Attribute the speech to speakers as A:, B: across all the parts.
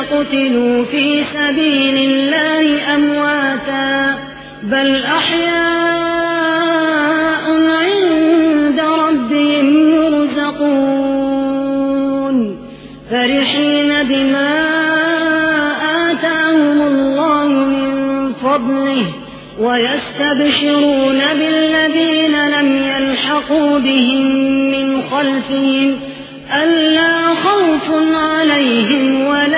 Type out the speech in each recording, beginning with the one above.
A: قتلوا في سبيل الله أمواتا بل أحياء عند ربهم يرزقون. فرحين بما آتاهم الله من فضله ويستبشرون بالذين لم يلحقوا بهم من خلفهم ألا خوف عليهم ولا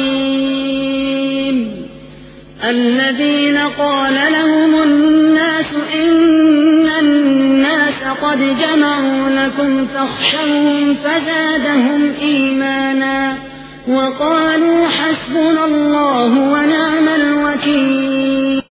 A: الذين قال لهم الناس إن الناس قد جمعوا لكم فاخشوهم فزادهم إيمانا وقالوا